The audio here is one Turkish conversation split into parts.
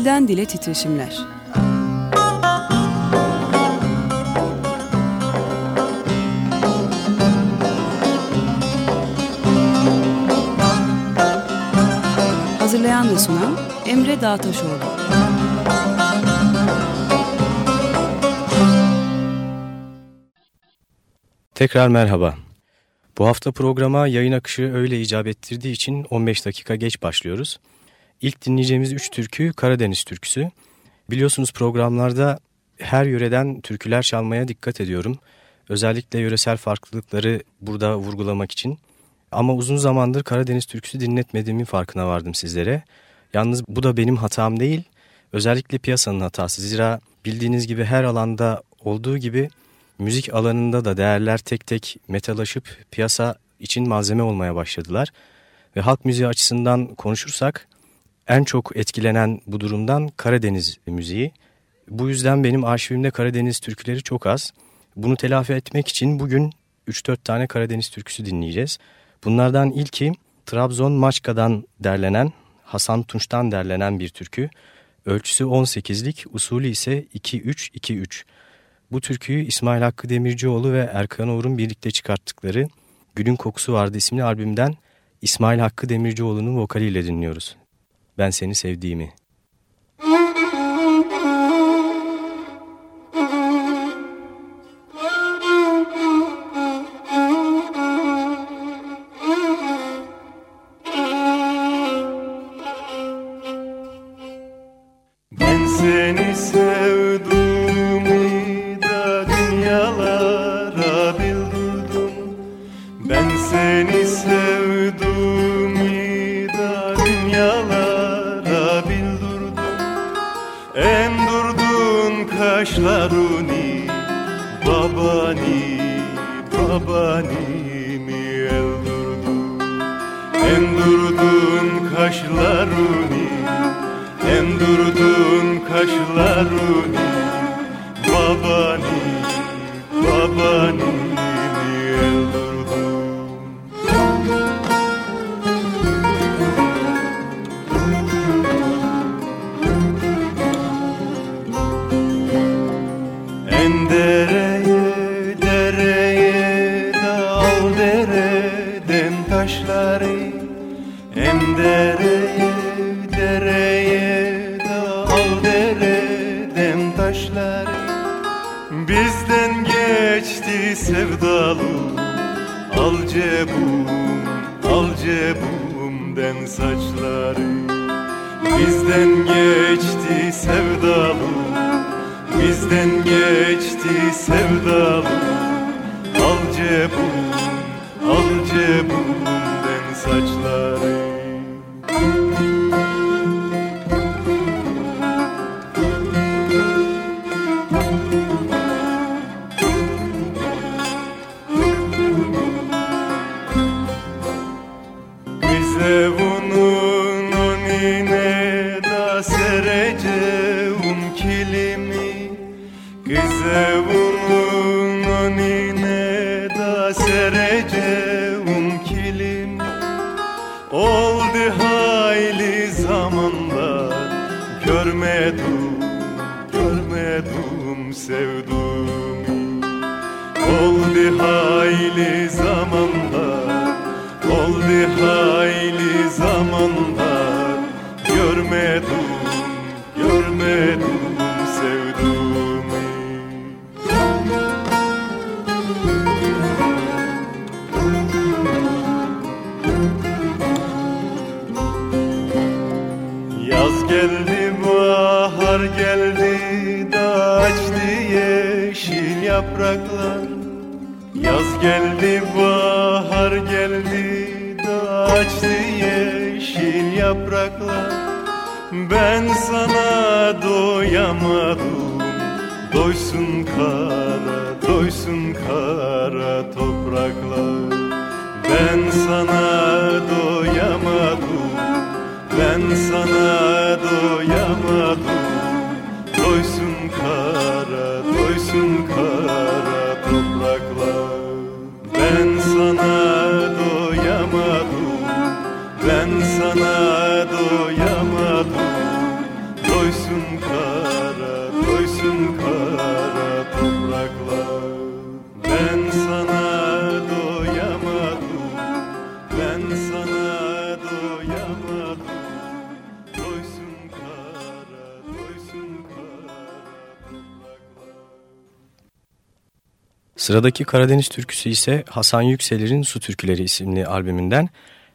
Dilden Dile Titreşimler Hazırlayan ve sunan Emre Dağtaşoğlu Tekrar merhaba. Bu hafta programa yayın akışı öyle icap ettirdiği için 15 dakika geç başlıyoruz. İlk dinleyeceğimiz üç türkü Karadeniz türküsü. Biliyorsunuz programlarda her yöreden türküler çalmaya dikkat ediyorum. Özellikle yöresel farklılıkları burada vurgulamak için. Ama uzun zamandır Karadeniz türküsü dinletmediğimin farkına vardım sizlere. Yalnız bu da benim hatam değil. Özellikle piyasanın hatası. Zira bildiğiniz gibi her alanda olduğu gibi müzik alanında da değerler tek tek metalaşıp piyasa için malzeme olmaya başladılar. Ve halk müziği açısından konuşursak en çok etkilenen bu durumdan Karadeniz müziği. Bu yüzden benim arşivimde Karadeniz türküleri çok az. Bunu telafi etmek için bugün 3-4 tane Karadeniz türküsü dinleyeceğiz. Bunlardan ilki Trabzon Maçka'dan derlenen, Hasan Tunç'tan derlenen bir türkü. Ölçüsü 18'lik, usulü ise 2-3-2-3. Bu türküyü İsmail Hakkı Demircioğlu ve Erkan Oğur'un birlikte çıkarttıkları Gülün Kokusu Vardı isimli albümden İsmail Hakkı Demircioğlu'nun vokaliyle dinliyoruz. Ben seni sevdiğimi. yaruni babani babani mi eldurdu Endurdun kaşlaruni Endurdun kaşlaruni babani dereye dereye da al dereden taşlar. Bizden geçti sevdalı Al cebum al cebumden saçları. Bizden geçti sevdalı Bizden geçti sevdalı. Al cebum al cebum. yapraklar. Ben sana doyamadım. Doysun kara, doysun kara topraklar. Ben sana doyamadım. Ben sana doyamadım. Doysun kara, doysun kara. Sıradaki Karadeniz türküsü ise Hasan Yükselir'in Su Türküleri isimli albümünden.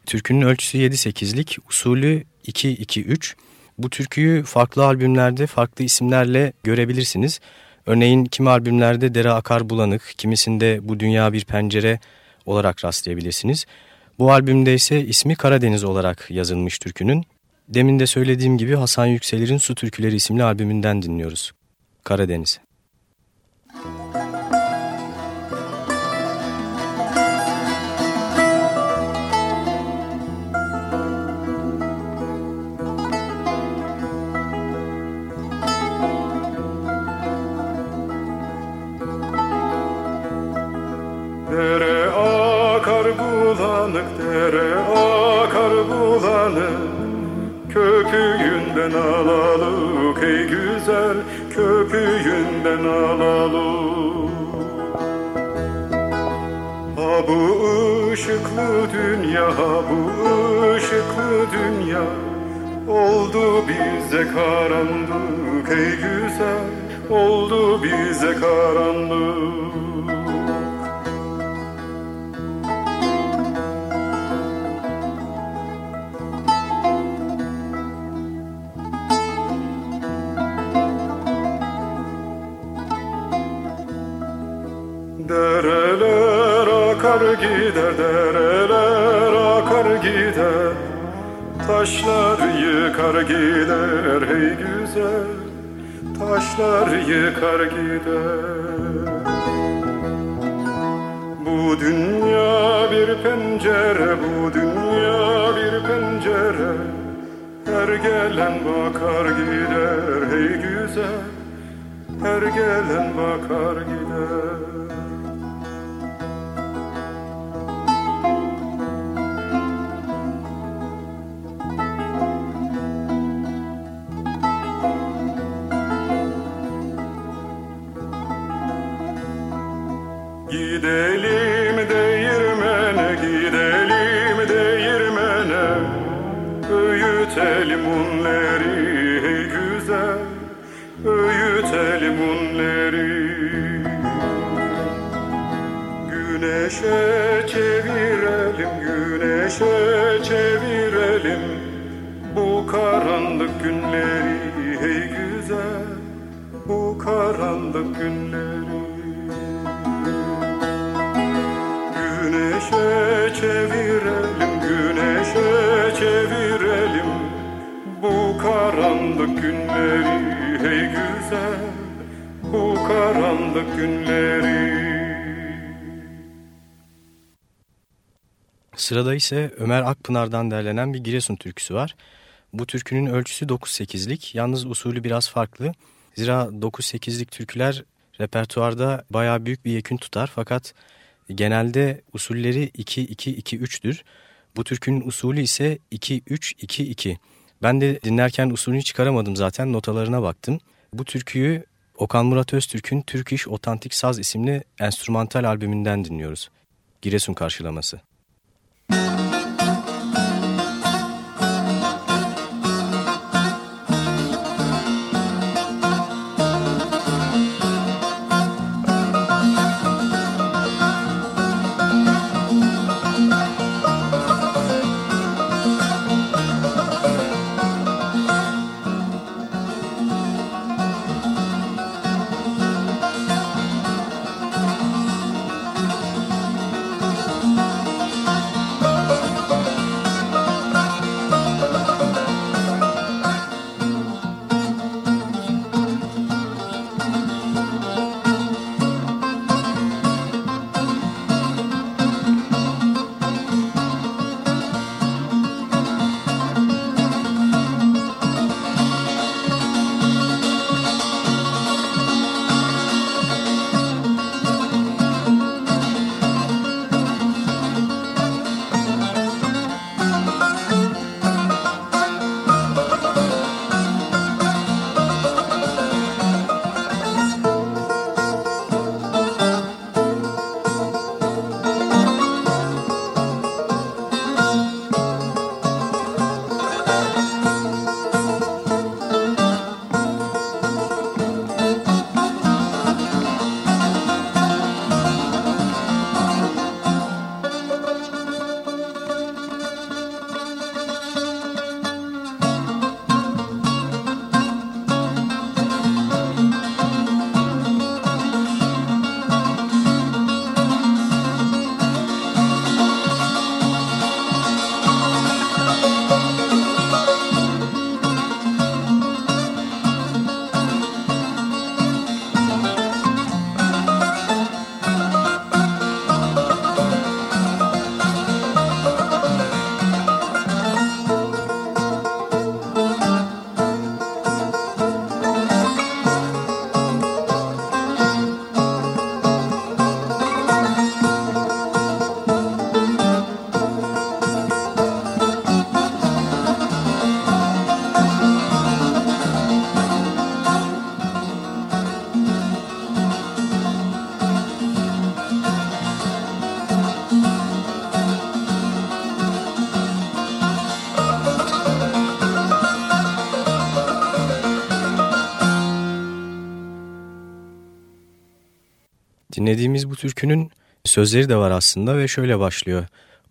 Türkünün ölçüsü 7-8'lik, usulü 2-2-3. Bu türküyü farklı albümlerde farklı isimlerle görebilirsiniz. Örneğin kimi albümlerde Dere Akar Bulanık, kimisinde Bu Dünya Bir Pencere olarak rastlayabilirsiniz. Bu albümde ise ismi Karadeniz olarak yazılmış türkünün. Demin de söylediğim gibi Hasan Yükselir'in Su Türküleri isimli albümünden dinliyoruz. Karadeniz. Köpüğünden alalım ey güzel köpüğünden alalım Ha bu ışıklı dünya bu ışıklı dünya. Oldu bize karanlık ey güzel Oldu bize karanlık akar gider dereler akar gider. Taşlar yıkar gider hey güzel. Taşlar yıkar gider. Bu dünya bir pencere bu dünya bir pencere. Her gelen bakar gider hey güzel. Her gelen bakar gider güneşe çevirelim Bu karanlık günleri. Hey güzel Bu karanlık günleri. Güneşe çevirelim, güneşe çevirelim Bu karanlık günleri. Hey güzel Bu karanlık günleri Sırada ise Ömer Akpınar'dan derlenen bir Giresun türküsü var. Bu türkünün ölçüsü 9-8'lik, yalnız usulü biraz farklı. Zira 9-8'lik türküler repertuarda bayağı büyük bir yekün tutar fakat genelde usulleri 2-2-2-3'tür. Bu türkünün usulü ise 2-3-2-2. Ben de dinlerken usulünü çıkaramadım zaten notalarına baktım. Bu türküyü Okan Murat Öztürk'ün Türk İş Otantik Saz isimli enstrümantal albümünden dinliyoruz. Giresun karşılaması. Thank you. Dinlediğimiz bu türkünün sözleri de var aslında ve şöyle başlıyor.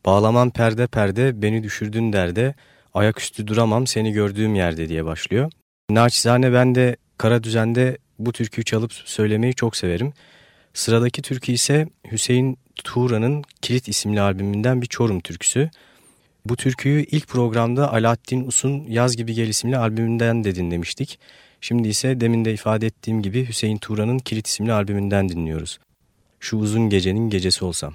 Bağlamam perde perde beni düşürdün derde ayaküstü duramam seni gördüğüm yerde diye başlıyor. Naçizane ben de kara düzende bu türküyü çalıp söylemeyi çok severim. Sıradaki türkü ise Hüseyin Tuğra'nın Kilit isimli albümünden bir Çorum türküsü. Bu türküyü ilk programda Alaaddin Us'un Yaz Gibi Gel isimli albümünden de dinlemiştik. Şimdi ise demin de ifade ettiğim gibi Hüseyin Tuğra'nın Kilit isimli albümünden dinliyoruz. Şu uzun gecenin gecesi olsam.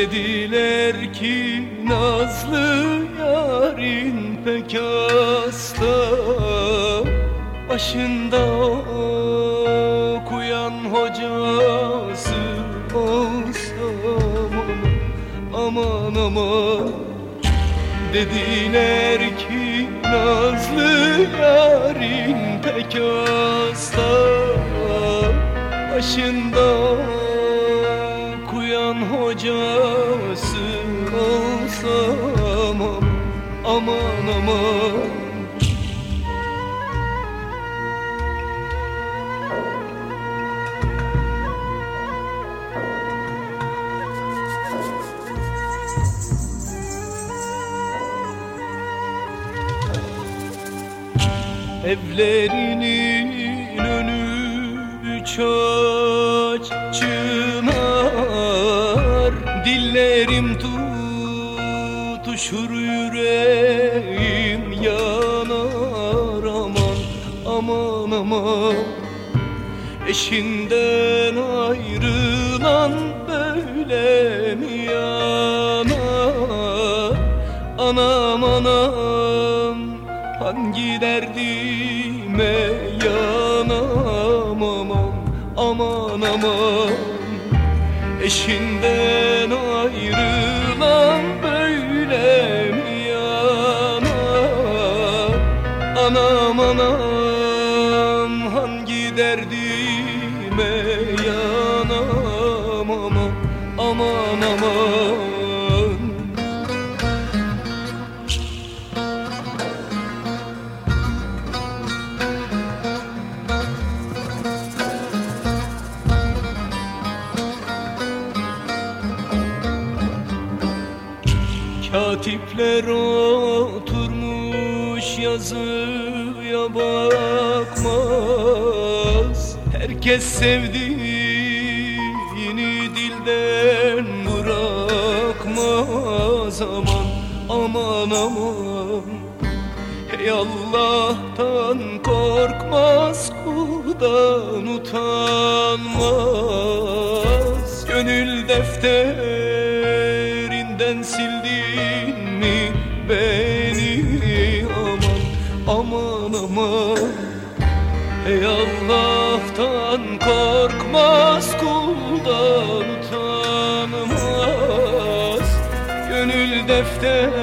dediler Evlerinin önü çaç çınar. Dillerim tutuşur yüreğim yanar. Aman aman aman. Eşinden ayrılan böyle mi yanar? Anam anam hangi derdi Katipler oturmuş yazıya bakmaz. Herkes sevdiğini dilden bırakmaz. Aman aman aman. Hey Allah'tan korkmaz kuldan utanmaz. Gönül defterinden Hey Allah'tan korkmaz kuldan utanmaz. Gönül defterinden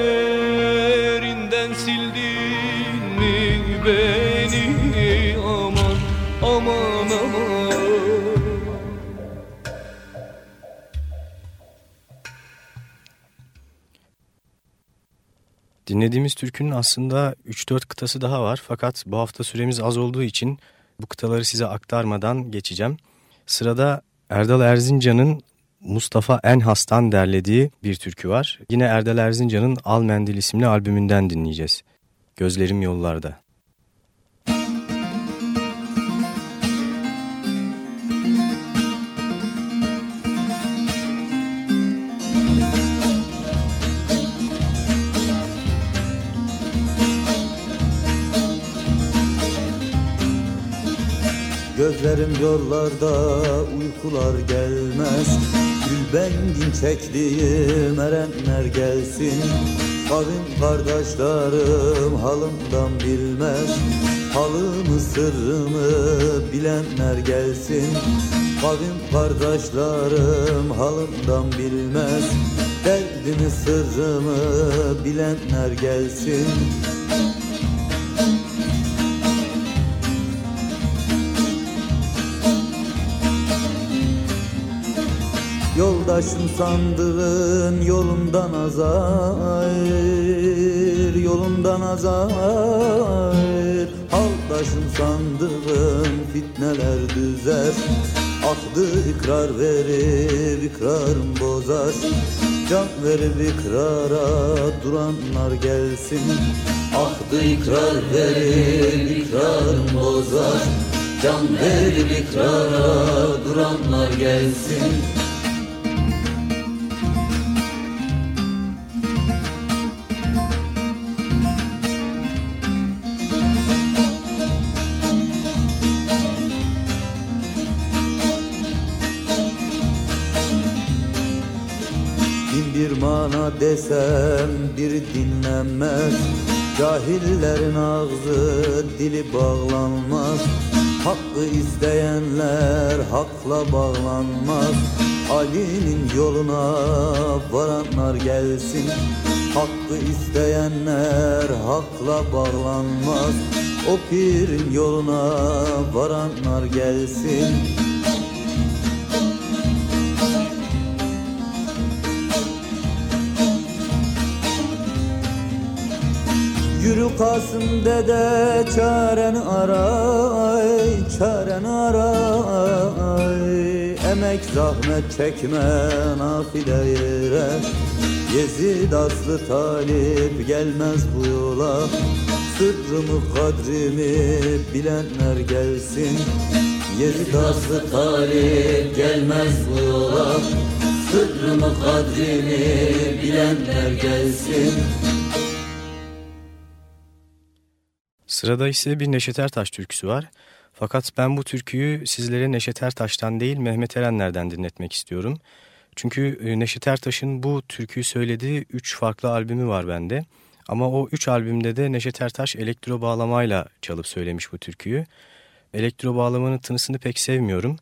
Dinlediğimiz türkünün aslında 3-4 kıtası daha var fakat bu hafta süremiz az olduğu için bu kıtaları size aktarmadan geçeceğim. Sırada Erdal Erzincan'ın Mustafa Enhas'tan derlediği bir türkü var. Yine Erdal Erzincan'ın Al Mendil isimli albümünden dinleyeceğiz. Gözlerim yollarda. Gözlerim yollarda uykular gelmez. Gül bengin çektiğim erenler gelsin. Kavim kardeşlerim halımdan bilmez. Halımı sırrımı bilenler gelsin. Kavim kardeşlerim halımdan bilmez. Derdimi sırrımı bilenler gelsin Yoldaşım sandığın yolundan azar Yolundan azar. Haldaşım sandığın fitneler düzer Akdı ikrar verir ikrarım bozar. Can verip ikrara duranlar gelsin Akdı ikrar verir ikrarım bozar. Can verip ikrara duranlar gelsin desem bir dinlenmez Cahillerin ağzı dili bağlanmaz. Hakkı isteyenler hakla bağlanmaz. Ali'nin yoluna varanlar gelsin. Hakkı isteyenler hakla bağlanmaz. O pirin yoluna varanlar gelsin Yürü Kasım dede çareni aray, çareni aray. Emek zahmet çekme nafile yere. Yezid aslı talip gelmez bu yola. Sırrımı kadrimi bilenler gelsin. Yezid aslı talip gelmez bu yola. Sırrımı kadrimi bilenler gelsin Sırada ise bir Neşet Ertaş türküsü var. Fakat ben bu türküyü sizlere Neşet Ertaş'tan değil Mehmet Erenler'den dinletmek istiyorum. Çünkü e, Neşet Ertaş'ın bu türküyü söylediği 3 farklı albümü var bende. Ama o 3 albümde de Neşet Ertaş elektro bağlamayla çalıp söylemiş bu türküyü. Elektro bağlamanın tınısını pek sevmiyorum.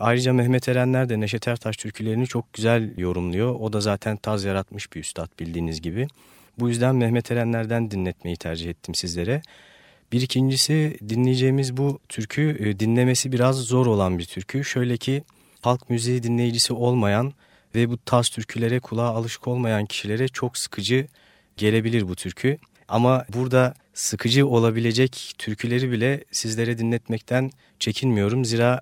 Ayrıca Mehmet Erenler de Neşet Ertaş türkülerini çok güzel yorumluyor. O da zaten taz yaratmış bir üstad bildiğiniz gibi. Bu yüzden Mehmet Erenler'den dinletmeyi tercih ettim sizlere. Bir ikincisi dinleyeceğimiz bu türkü e, dinlemesi biraz zor olan bir türkü. Şöyle ki halk müziği dinleyicisi olmayan ve bu tarz türkülere kulağa alışık olmayan kişilere çok sıkıcı gelebilir bu türkü. Ama burada sıkıcı olabilecek türküleri bile sizlere dinletmekten çekinmiyorum. Zira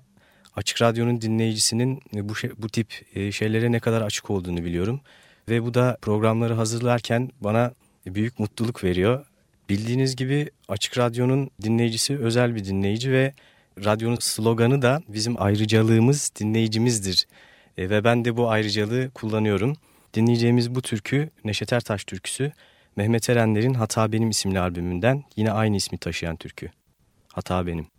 Açık Radyo'nun dinleyicisinin bu, şey, bu tip e, şeylere ne kadar açık olduğunu biliyorum. Ve bu da programları hazırlarken bana büyük mutluluk veriyor. Bildiğiniz gibi Açık Radyo'nun dinleyicisi özel bir dinleyici ve radyonun sloganı da bizim ayrıcalığımız dinleyicimizdir. E, ve ben de bu ayrıcalığı kullanıyorum. Dinleyeceğimiz bu türkü Neşet Ertaş türküsü Mehmet Erenler'in Hata Benim isimli albümünden yine aynı ismi taşıyan türkü. Hata Benim.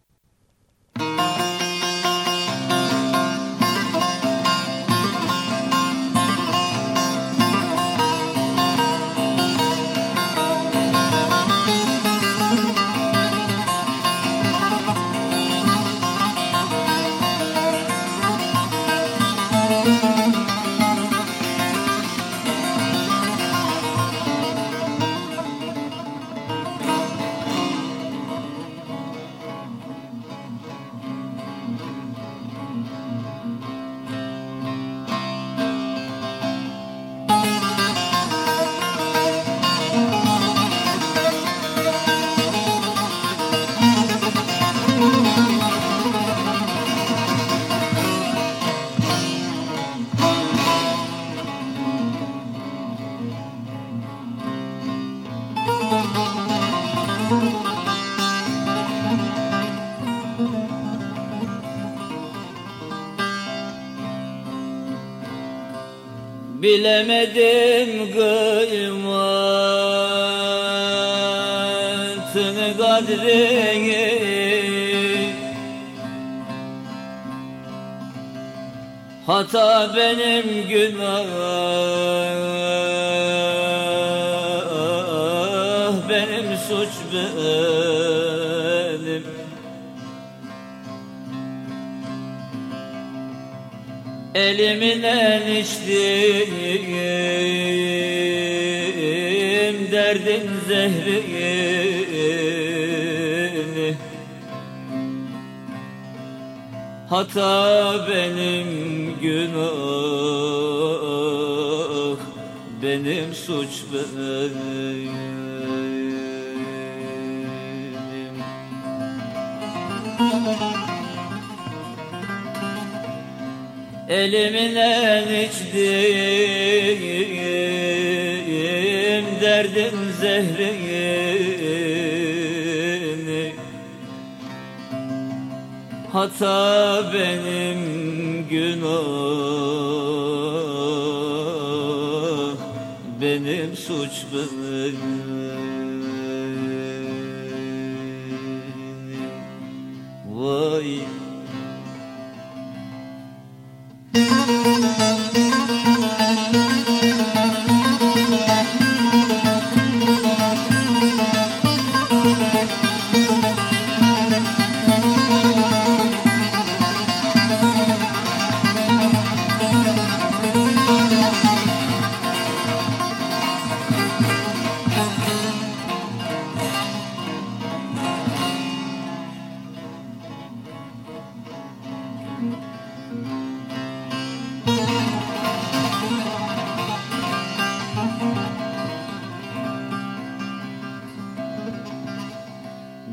Bilemedim kıymatını kadrini. Hata benim günah benim suç benim. Elimden içtim zehrini Hata benim günah Benim suç benim. Elimden içtim zehrini Hata benim günah Benim suç benim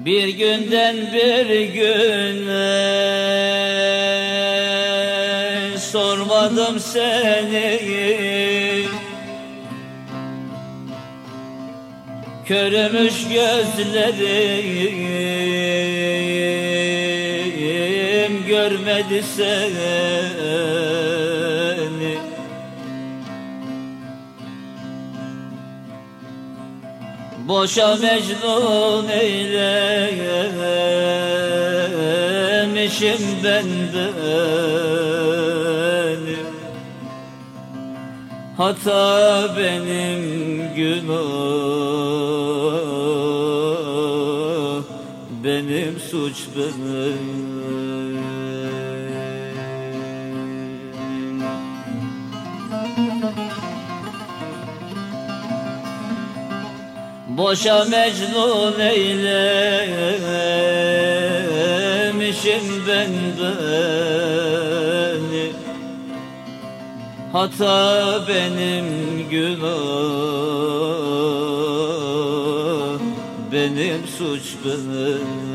Bir günden bir güne sormadım seni. Körümüş gözlerim görmedi seni Boşa mecnun eylemişim ben beni. Hata benim günah Benim suç benim Boşa mecnun eylemişim ben beni. Hata benim günah Benim suç benim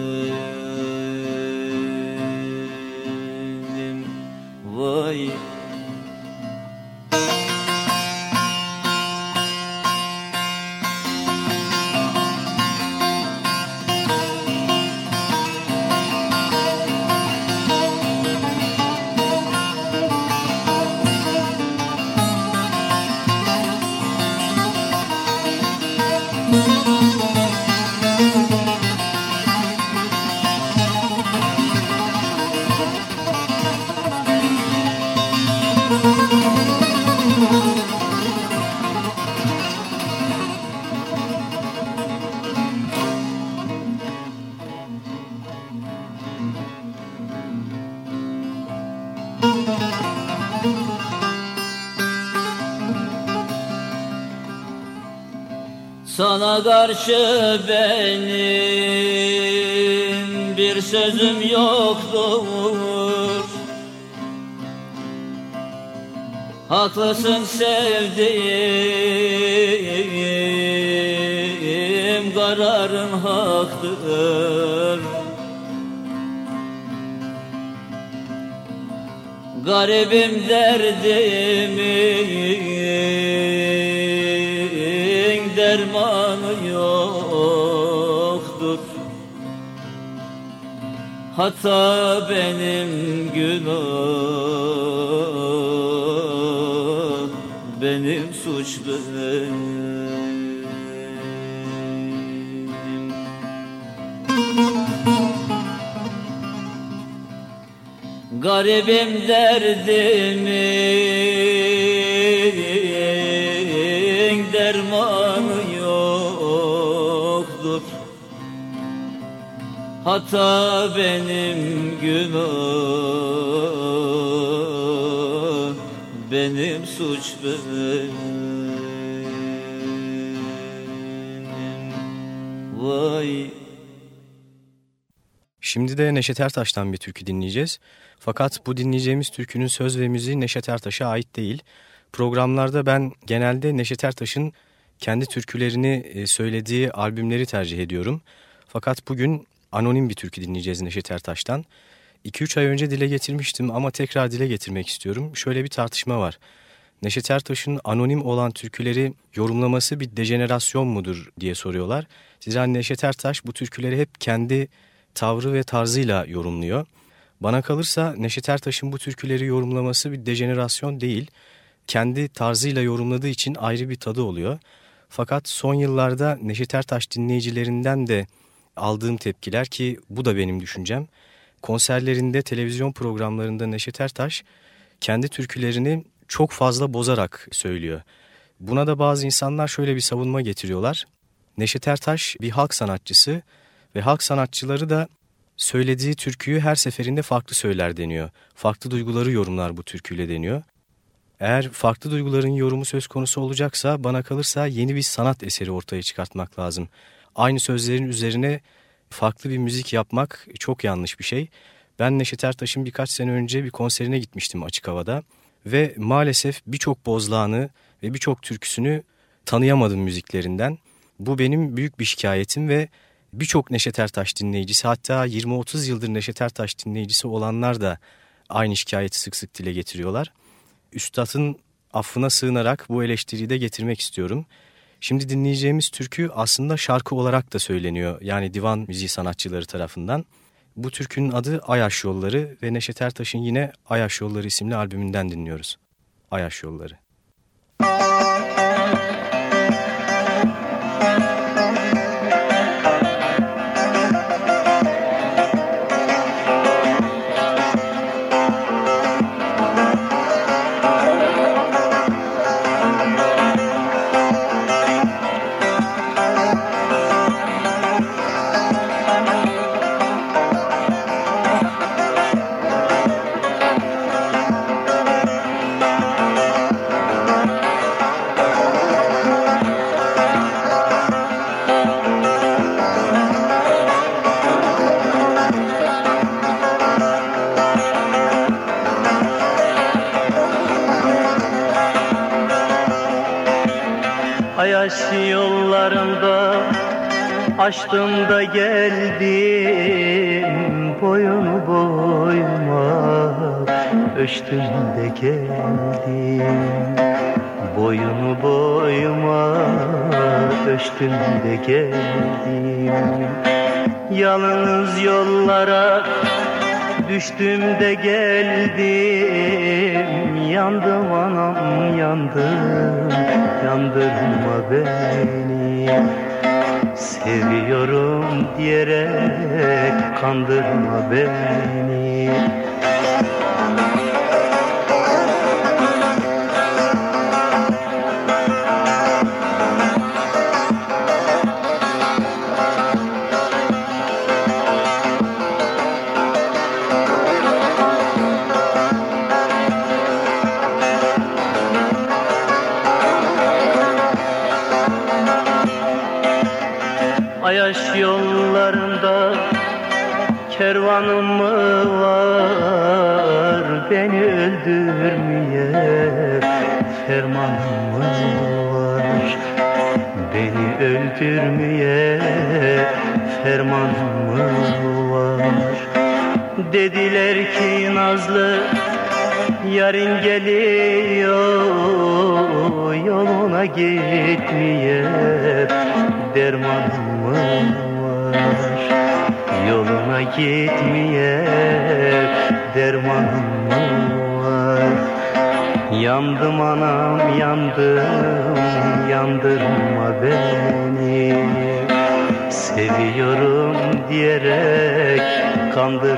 Sana karşı benim bir sözüm yoktur. Haklısın sevdiğim kararın haktır. Garibim derdimin dermanı yoktur. Hata benim günah benim suç benim. Garibim derdimin Hata benim günah Benim suç benim Vay Şimdi de Neşet Ertaş'tan bir türkü dinleyeceğiz. Fakat bu dinleyeceğimiz türkünün söz ve müziği Neşet Ertaş'a ait değil. Programlarda ben genelde Neşet Ertaş'ın kendi türkülerini e, söylediği albümleri tercih ediyorum. Fakat bugün anonim bir türkü dinleyeceğiz Neşet Ertaş'tan. 2-3 ay önce dile getirmiştim ama tekrar dile getirmek istiyorum. Şöyle bir tartışma var. Neşet Ertaş'ın anonim olan türküleri yorumlaması bir dejenerasyon mudur diye soruyorlar. Zira Neşet Ertaş bu türküleri hep kendi tavrı ve tarzıyla yorumluyor. Bana kalırsa Neşet Ertaş'ın bu türküleri yorumlaması bir dejenerasyon değil. Kendi tarzıyla yorumladığı için ayrı bir tadı oluyor. Fakat son yıllarda Neşet Ertaş dinleyicilerinden de aldığım tepkiler ki bu da benim düşüncem. Konserlerinde, televizyon programlarında Neşet Ertaş kendi türkülerini çok fazla bozarak söylüyor. Buna da bazı insanlar şöyle bir savunma getiriyorlar. Neşet Ertaş bir halk sanatçısı ve halk sanatçıları da söylediği türküyü her seferinde farklı söyler deniyor. Farklı duyguları yorumlar bu türküyle deniyor. Eğer farklı duyguların yorumu söz konusu olacaksa bana kalırsa yeni bir sanat eseri ortaya çıkartmak lazım. Aynı sözlerin üzerine farklı bir müzik yapmak çok yanlış bir şey. Ben Neşet Ertaş'ın birkaç sene önce bir konserine gitmiştim açık havada. Ve maalesef birçok bozlağını ve birçok türküsünü tanıyamadım müziklerinden. Bu benim büyük bir şikayetim ve birçok Neşet Ertaş dinleyicisi hatta 20-30 yıldır Neşet Ertaş dinleyicisi olanlar da aynı şikayeti sık sık dile getiriyorlar. Üstad'ın affına sığınarak bu eleştiriyi de getirmek istiyorum. Şimdi dinleyeceğimiz türkü aslında şarkı olarak da söyleniyor. Yani divan müziği sanatçıları tarafından. Bu türkünün adı Ayaş Yolları ve Neşet Ertaş'ın yine Ayaş Yolları isimli albümünden dinliyoruz. Ayaş Yolları. Açtım da geldim boyun boyuma. Ölçtüm de geldim Boyunu boyuma. Ölçtüm de geldim. Yalnız yollara düştüm de geldim. Yandım anam yandım Yandırma beni Seviyorum diyerek kandırma beni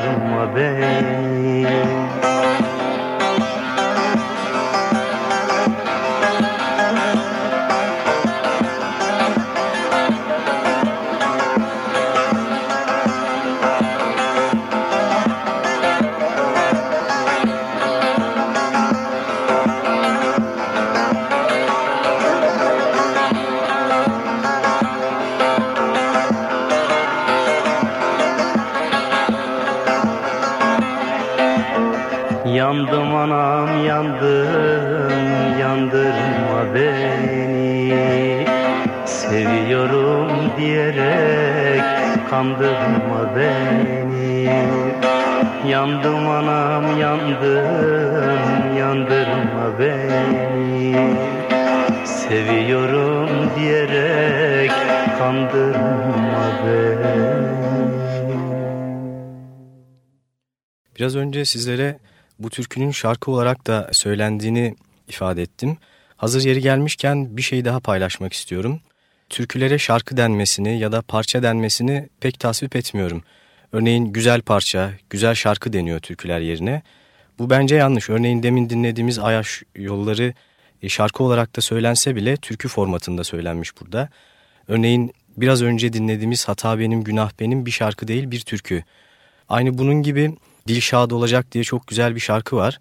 kandırma Biraz önce sizlere bu türkünün şarkı olarak da söylendiğini ifade ettim. Hazır yeri gelmişken bir şey daha paylaşmak istiyorum. Türkülere şarkı denmesini ya da parça denmesini pek tasvip etmiyorum. Örneğin güzel parça, güzel şarkı deniyor türküler yerine. Bu bence yanlış. Örneğin demin dinlediğimiz Ayaş yolları e, şarkı olarak da söylense bile türkü formatında söylenmiş burada. Örneğin biraz önce dinlediğimiz Hata Benim Günah Benim bir şarkı değil bir türkü. Aynı bunun gibi Dilşad olacak diye çok güzel bir şarkı var.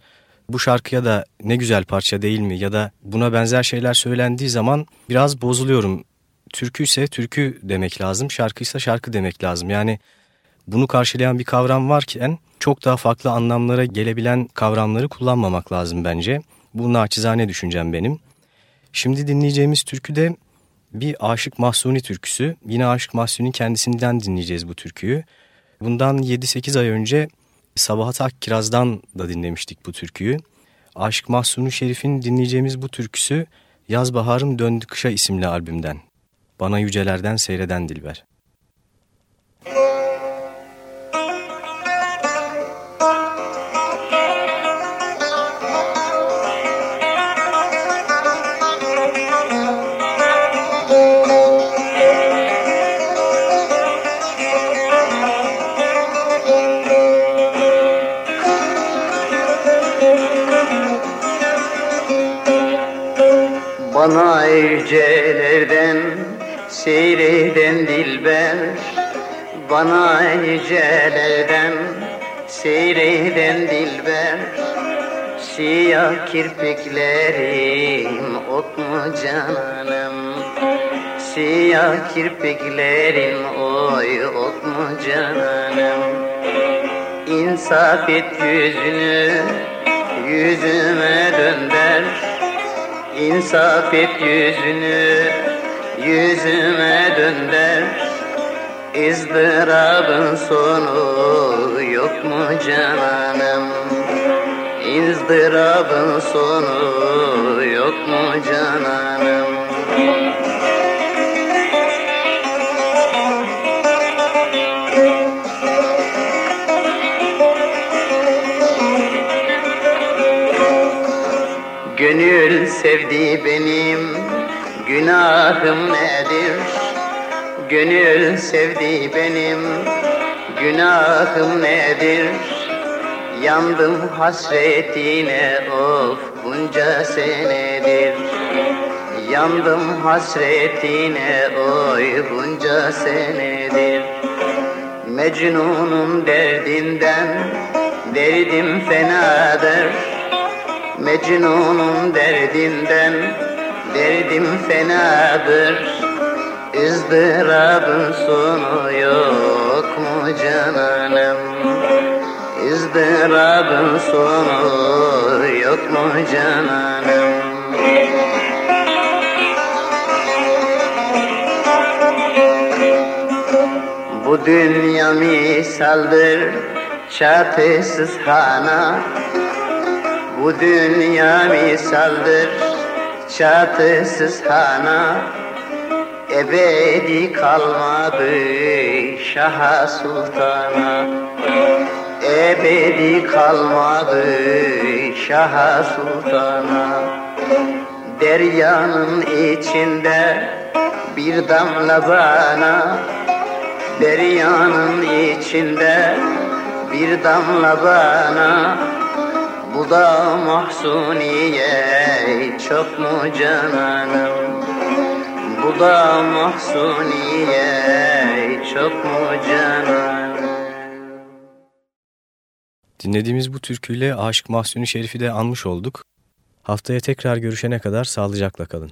Bu şarkıya da ne güzel parça değil mi ya da buna benzer şeyler söylendiği zaman biraz bozuluyorum. Türkü ise türkü demek lazım, şarkıysa şarkı demek lazım. Yani bunu karşılayan bir kavram varken çok daha farklı anlamlara gelebilen kavramları kullanmamak lazım bence. Bu naçizane düşüncem benim. Şimdi dinleyeceğimiz türkü de bir Aşık Mahsuni türküsü. Yine Aşık Mahsuni kendisinden dinleyeceğiz bu türküyü. Bundan 7-8 ay önce Sabahat Akkiraz'dan da dinlemiştik bu türküyü. Aşık Mahsuni Şerif'in dinleyeceğimiz bu türküsü Yaz Baharım Döndü Kışa isimli albümden. Bana yücelerden seyreden Dilber. Bana yücelerden seyreden dilber. Bana yücelerden seyreden dilber. Siyah kirpiklerim ot mu cananım? Siyah kirpiklerim oy ot mu cananım? İnsaf et yüzünü yüzüme dönder İnsaf et yüzünü yüzüme dönder. İzdırabın sonu yok mu cananım? İzdırabın sonu yok mu cananım sevdi benim. Günahım nedir? Gönül sevdi benim. Günahım nedir? Yandım hasretine of bunca senedir. Yandım hasretine oy bunca senedir. Mecnunun derdinden derdim fenadır Mecnunun derdinden derdim fenadır. Izdırabın sonu yok mu cananım? Izdırabın sonu yok mu cananım? Bu dünya misaldır çatısız hana Bu dünya misaldır çatısız hana. Ebedi kalmadı Şaha Sultan'a. Ebedi kalmadı Şaha Sultan'a. Deryanın içinde bir damla bana. Deryanın içinde bir damla bana Bu da mahsuniye çok mu cananım Bu da mahsuniye çok mu cananım Dinlediğimiz bu türküyle Aşık Mahsuni Şerif'i de anmış olduk. Haftaya tekrar görüşene kadar sağlıcakla kalın.